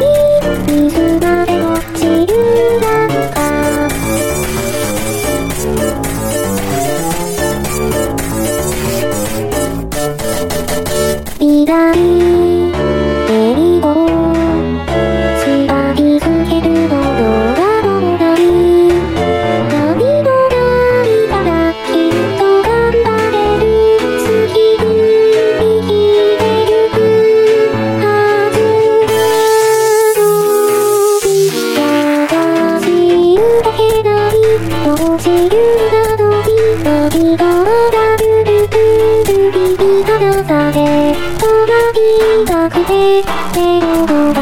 오. ただで、トラビーが来て、ペロド